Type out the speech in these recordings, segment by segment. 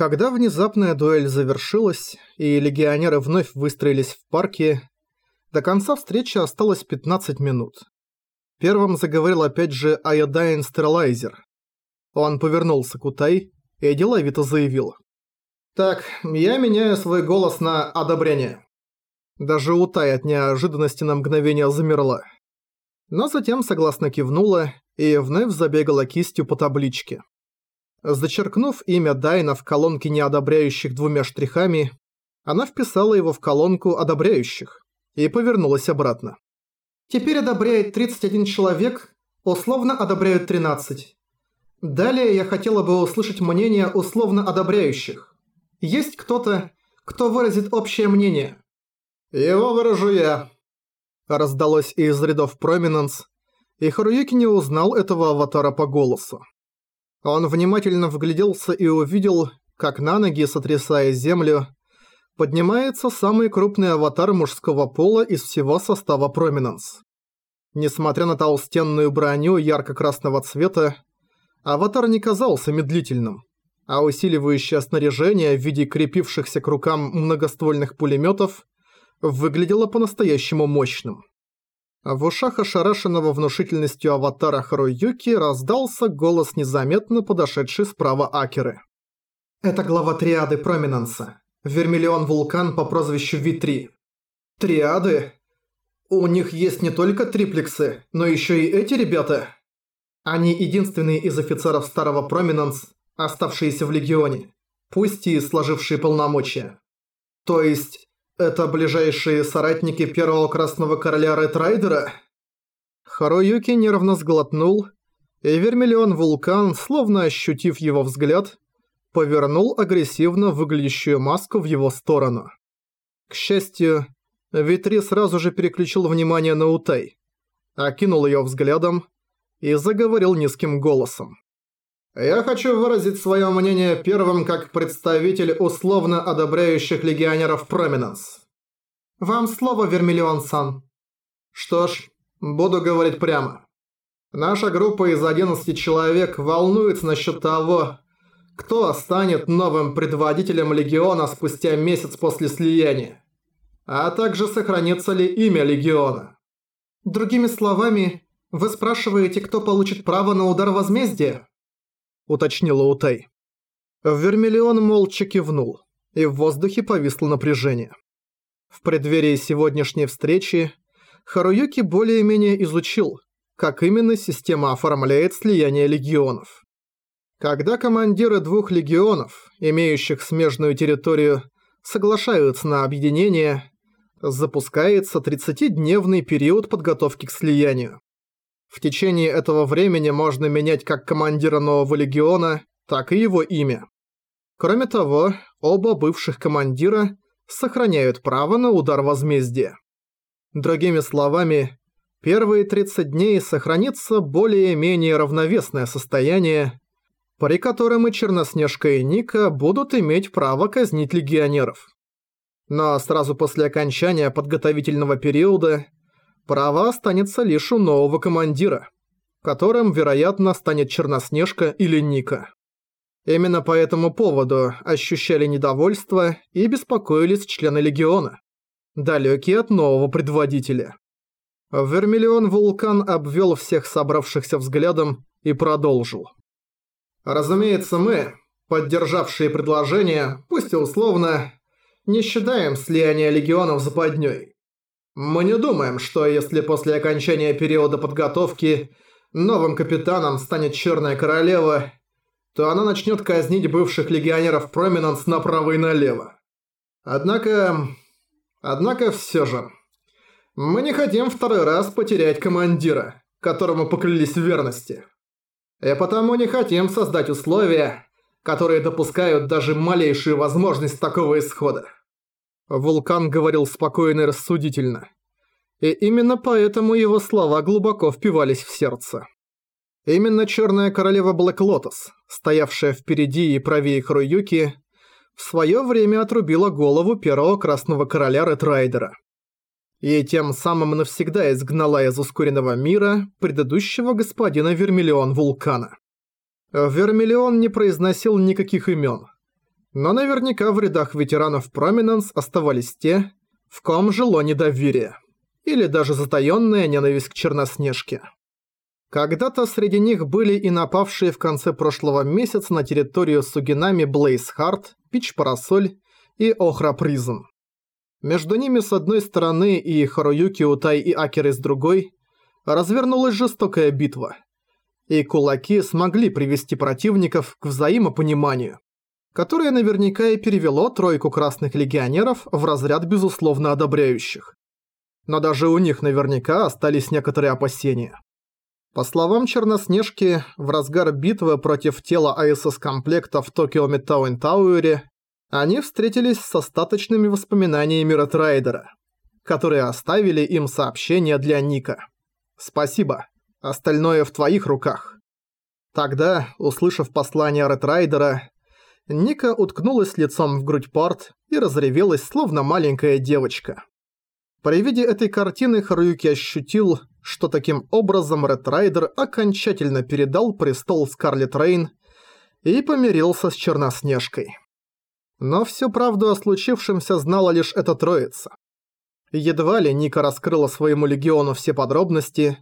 Когда внезапная дуэль завершилась, и легионеры вновь выстроились в парке, до конца встречи осталось 15 минут. Первым заговорил опять же Айодайн Стерилайзер. Он повернулся к Утай и деловито заявил. «Так, я меняю свой голос на одобрение». Даже Утай от неожиданности на мгновение замерла. Но затем согласно кивнула и вновь забегала кистью по табличке. Зачеркнув имя Дайна в колонке неодобряющих двумя штрихами, она вписала его в колонку одобряющих и повернулась обратно. Теперь одобряет 31 человек, условно одобряют 13. Далее я хотела бы услышать мнение условно одобряющих. Есть кто-то, кто выразит общее мнение? Его выражу я. Раздалось из рядов Проминенс, и Харуюки не узнал этого аватара по голосу. Он внимательно вгляделся и увидел, как на ноги, сотрясая землю, поднимается самый крупный аватар мужского пола из всего состава Проминенс. Несмотря на толстенную броню ярко-красного цвета, аватар не казался медлительным, а усиливающее снаряжение в виде крепившихся к рукам многоствольных пулеметов выглядело по-настоящему мощным. В ушах ошарашенного внушительностью аватара Харуюки раздался голос незаметно подошедший справа Акеры. «Это глава триады Проминанса. Вермиллион Вулкан по прозвищу Ви-3». «Триады? У них есть не только триплексы, но еще и эти ребята?» Они единственные из офицеров старого Проминанс, оставшиеся в Легионе, пусть и сложившие полномочия. То есть, это ближайшие соратники первого Красного Короля Ретрайдера? Харуюки нервно сглотнул, и Вермиллион Вулкан, словно ощутив его взгляд, повернул агрессивно выглядящую маску в его сторону. К счастью, Витри сразу же переключил внимание на Утай, окинул ее взглядом и заговорил низким голосом. «Я хочу выразить свое мнение первым как представитель условно одобряющих легионеров Проминенс. Вам слово, Вермиллион-сан». «Что ж, буду говорить прямо. Наша группа из 11 человек волнуется насчет того, кто станет новым предводителем Легиона спустя месяц после слияния, а также сохранится ли имя Легиона. Другими словами, «Вы спрашиваете, кто получит право на удар возмездия?» уточнила Утай. Вермиллион молча кивнул, и в воздухе повисло напряжение. В преддверии сегодняшней встречи Харуюки более-менее изучил, как именно система оформляет слияние легионов. Когда командиры двух легионов, имеющих смежную территорию, соглашаются на объединение, запускается 30-дневный период подготовки к слиянию. В течение этого времени можно менять как командира нового легиона, так и его имя. Кроме того, оба бывших командира сохраняют право на удар возмездия. Другими словами, первые 30 дней сохранится более-менее равновесное состояние, при котором и Черноснежка и Ника будут иметь право казнить легионеров. Но сразу после окончания подготовительного периода – Право останется лишь у нового командира, которым, вероятно, станет Черноснежка или Ника. Именно по этому поводу ощущали недовольство и беспокоились члены Легиона, далекие от нового предводителя. Вермиллион Вулкан обвел всех собравшихся взглядом и продолжил. «Разумеется, мы, поддержавшие предложение, пусть и условно, не считаем слияние Легионов западней. Мы не думаем, что если после окончания периода подготовки новым капитаном станет Черная Королева, то она начнет казнить бывших легионеров Проминанс направо и налево. Однако... Однако все же... Мы не хотим второй раз потерять командира, которому поклялись в верности. И потому не хотим создать условия, которые допускают даже малейшую возможность такого исхода. Вулкан говорил спокойно и рассудительно. И именно поэтому его слова глубоко впивались в сердце. Именно Черная Королева Блэк Лотос, стоявшая впереди и правее Хруюки, в свое время отрубила голову первого Красного Короля Ретрайдера. И тем самым навсегда изгнала из ускоренного мира предыдущего господина Вермиллион Вулкана. Вермиллион не произносил никаких имен, Но наверняка в рядах ветеранов Проминенс оставались те, в ком жило недоверие. Или даже затаённая ненависть к Черноснежке. Когда-то среди них были и напавшие в конце прошлого месяца на территорию Сугинами Блейз Харт, Пич Парасоль и Охра Призм. Между ними с одной стороны и Харуюки Утай и Акеры с другой развернулась жестокая битва. И кулаки смогли привести противников к взаимопониманию, которое наверняка и перевело тройку красных легионеров в разряд безусловно одобряющих. Но даже у них наверняка остались некоторые опасения. По словам Черноснежки, в разгар битвы против тела АСС-комплекта в Токио Метауэн Тауэре они встретились с остаточными воспоминаниями Ретрайдера, которые оставили им сообщение для Ника. «Спасибо. Остальное в твоих руках». Тогда, услышав послание Ретрайдера, Ника уткнулась лицом в грудь Порт и разревелась, словно маленькая девочка. При виде этой картины Харуюки ощутил, что таким образом Ред Райдер окончательно передал престол Скарлет Рейн и помирился с Черноснежкой. Но всю правду о случившемся знала лишь эта троица. Едва ли Ника раскрыла своему легиону все подробности,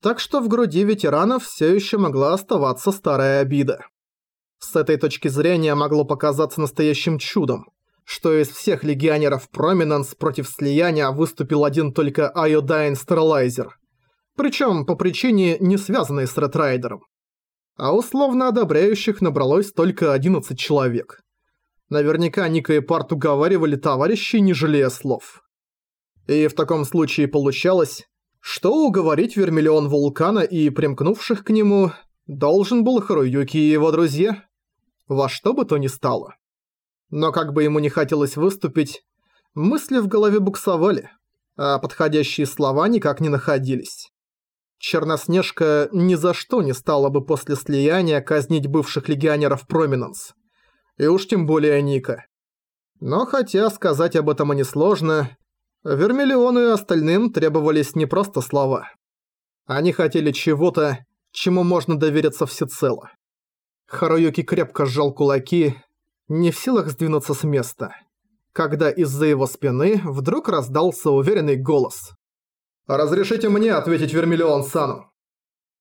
так что в груди ветеранов все еще могла оставаться старая обида. С этой точки зрения могло показаться настоящим чудом, что из всех легионеров Проминенс против слияния выступил один только Айодайн Стерилайзер – причем по причине, не связанной с Ред Райдером. А условно одобряющих набралось только 11 человек. Наверняка Ника и Парт уговаривали товарищей, не жалея слов. И в таком случае получалось, что уговорить Вермиллион Вулкана и примкнувших к нему должен был Харуюки и его друзья. Во что бы то ни стало. Но как бы ему не хотелось выступить, мысли в голове буксовали, а подходящие слова никак не находились. Черноснежка ни за что не стала бы после слияния казнить бывших легионеров Проминенс. И уж тем более Ника. Но хотя сказать об этом и несложно, Вермиллиону и остальным требовались не просто слова. Они хотели чего-то, чему можно довериться всецело. Харуюки крепко сжал кулаки, не в силах сдвинуться с места, когда из-за его спины вдруг раздался уверенный голос. «Разрешите мне ответить Вермиллион Сану».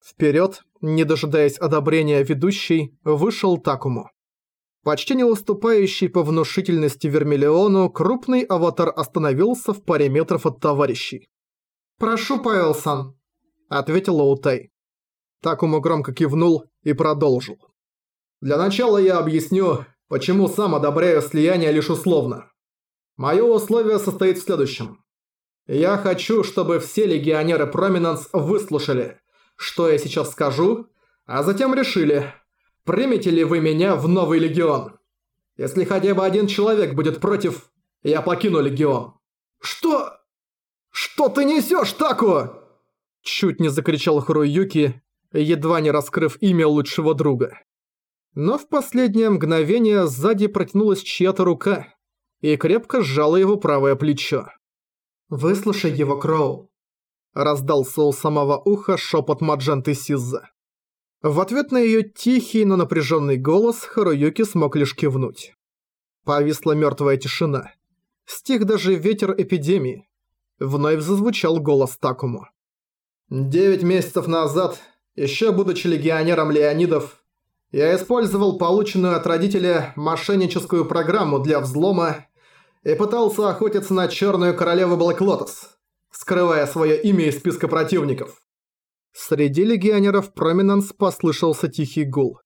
Вперед, не дожидаясь одобрения ведущей, вышел Такому. Почти не уступающий по внушительности Вермиллиону, крупный аватар остановился в паре метров от товарищей. «Прошу, Павел-сан», — ответил Лоутай. Такому громко кивнул и продолжил. «Для начала я объясню, почему сам одобряю слияние лишь условно. Мое условие состоит в следующем. Я хочу, чтобы все легионеры Проминанс выслушали, что я сейчас скажу, а затем решили, примете ли вы меня в новый легион. Если хотя бы один человек будет против, я покину легион. Что? Что ты несешь, Таку? Чуть не закричал Хуруюки, едва не раскрыв имя лучшего друга. Но в последнее мгновение сзади протянулась чья-то рука и крепко сжала его правое плечо. «Выслушай его, Кроу!» Раздался у самого уха шепот Мадженты Сизза. В ответ на ее тихий, но напряженный голос Харуюки смог лишь кивнуть. Повисла мертвая тишина. Стих даже ветер эпидемии. Вновь зазвучал голос Такому. «Девять месяцев назад, еще будучи легионером Леонидов, я использовал полученную от родителя мошенническую программу для взлома и пытался охотиться на Черную Королеву Блэк Лотос, скрывая свое имя из списка противников. Среди легионеров Проминанс послышался тихий гул.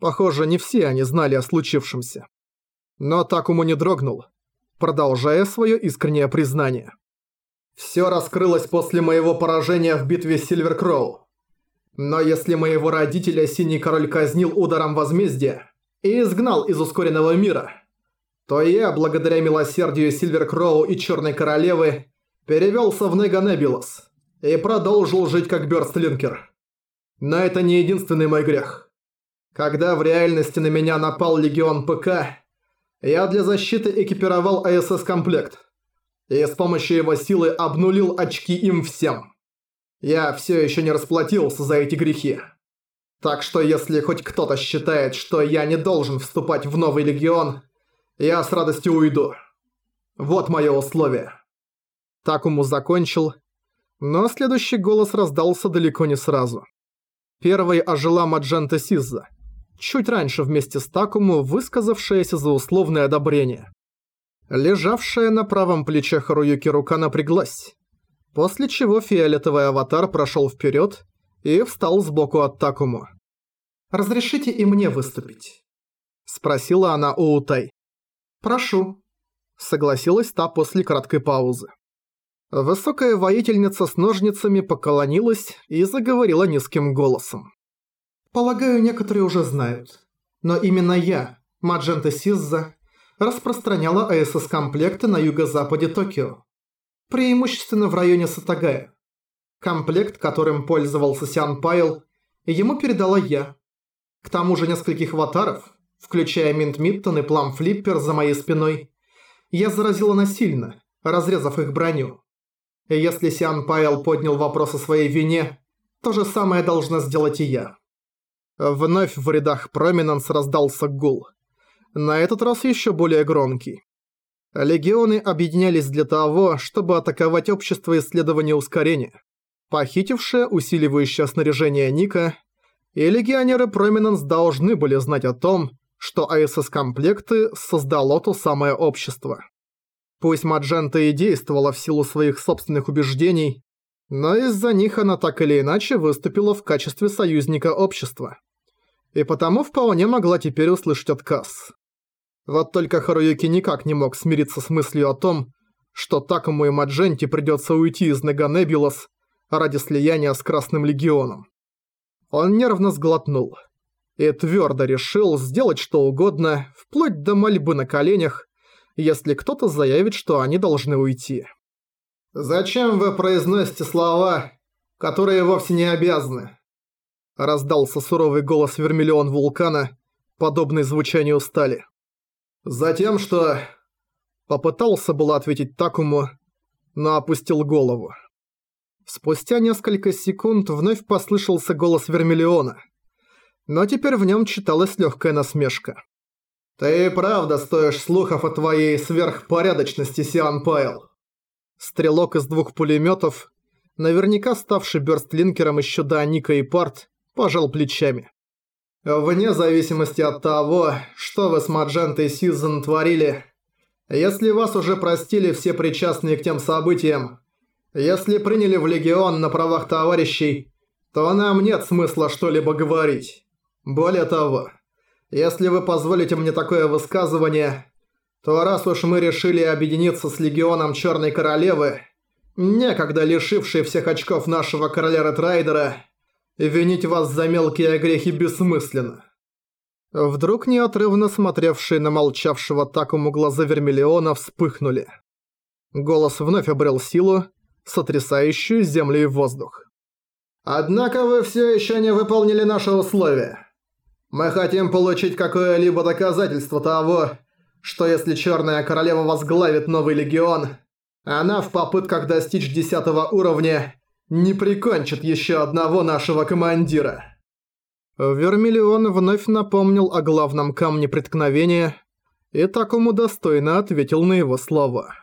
Похоже, не все они знали о случившемся. Но Такому не дрогнул, продолжая свое искреннее признание. «Все раскрылось после моего поражения в битве Сильвер Кроу. Но если моего родителя Синий Король казнил ударом возмездия и изгнал из ускоренного мира, то я, благодаря милосердию Сильвер Кроу и Черной Королевы, перевелся в Неганебилос и продолжил жить как Бёрстлинкер. Но это не единственный мой грех. Когда в реальности на меня напал Легион ПК, я для защиты экипировал АСС-комплект и с помощью его силы обнулил очки им всем. Я все еще не расплатился за эти грехи. Так что если хоть кто-то считает, что я не должен вступать в новый Легион – Я с радостью уйду. Вот мое условие». Такому закончил, но следующий голос раздался далеко не сразу. Первой ожила Маджента Сизза, чуть раньше вместе с Такому высказавшаяся за условное одобрение. Лежавшая на правом плече Харуюки рука напряглась, после чего фиолетовый аватар прошел вперед и встал сбоку от Такому. «Разрешите и мне выступить?» – спросила она у Утай. «Прошу», – согласилась та после краткой паузы. Высокая воительница с ножницами поколонилась и заговорила низким голосом. «Полагаю, некоторые уже знают. Но именно я, Маджента Сизза, распространяла ISS-комплекты на юго-западе Токио. Преимущественно в районе Сэтагая. Комплект, которым пользовался Сиан Пайл, ему передала я. К тому же нескольких аватаров, включая Минт Миттен и Плам Флиппер за моей спиной, я заразила насильно, разрезав их броню. И если Сиан Пайл поднял вопрос о своей вине, то же самое должна сделать и я. Вновь в рядах Проминанс раздался гул. На этот раз еще более громкий. Легионы объединялись для того, чтобы атаковать общество исследования ускорения похитившая усиливающее снаряжение Ника, и легионеры Проминенс должны были знать о том, что АСС-комплекты создало то самое общество. Пусть Маджента и действовала в силу своих собственных убеждений, но из-за них она так или иначе выступила в качестве союзника общества. И потому вполне могла теперь услышать отказ. Вот только Харуюки никак не мог смириться с мыслью о том, что Такому и Мадженте придется уйти из Неганебулас ради слияния с Красным Легионом. Он нервно сглотнул и твердо решил сделать что угодно, вплоть до мольбы на коленях, если кто-то заявит, что они должны уйти. «Зачем вы произносите слова, которые вовсе не обязаны?» Раздался суровый голос Вермиллион Вулкана, подобный звучанию стали. «Затем, что...» Попытался было ответить Такому, но опустил голову. Спустя несколько секунд вновь послышался голос Вермиллиона. Но теперь в нем читалась легкая насмешка. «Ты правда стоишь слухов о твоей сверхпорядочности, Сиан Пайл?» Стрелок из двух пулеметов, наверняка ставший бёрстлинкером еще до Ника и Парт, пожал плечами. «Вне зависимости от того, что вы с Маджентой Сьюзен творили, если вас уже простили все причастные к тем событиям, если приняли в Легион на правах товарищей, то нам нет смысла что-либо говорить. Более того, если вы позволите мне такое высказывание, то раз уж мы решили объединиться с Легионом Черной Королевы, некогда лишившей всех очков нашего короля Ретрайдера, винить вас за мелкие грехи бессмысленно. Вдруг неотрывно смотревшие на молчавшего Такому глаза Вермиллиона вспыхнули. Голос вновь обрел силу, сотрясающую землю и воздух. «Однако вы все еще не выполнили наши условия. Мы хотим получить какое-либо доказательство того, что если Черная Королева возглавит новый легион, она в попытках достичь десятого уровня не прикончит еще одного нашего командира». Вермиллион вновь напомнил о главном камне преткновения и такому достойно ответил на его слова.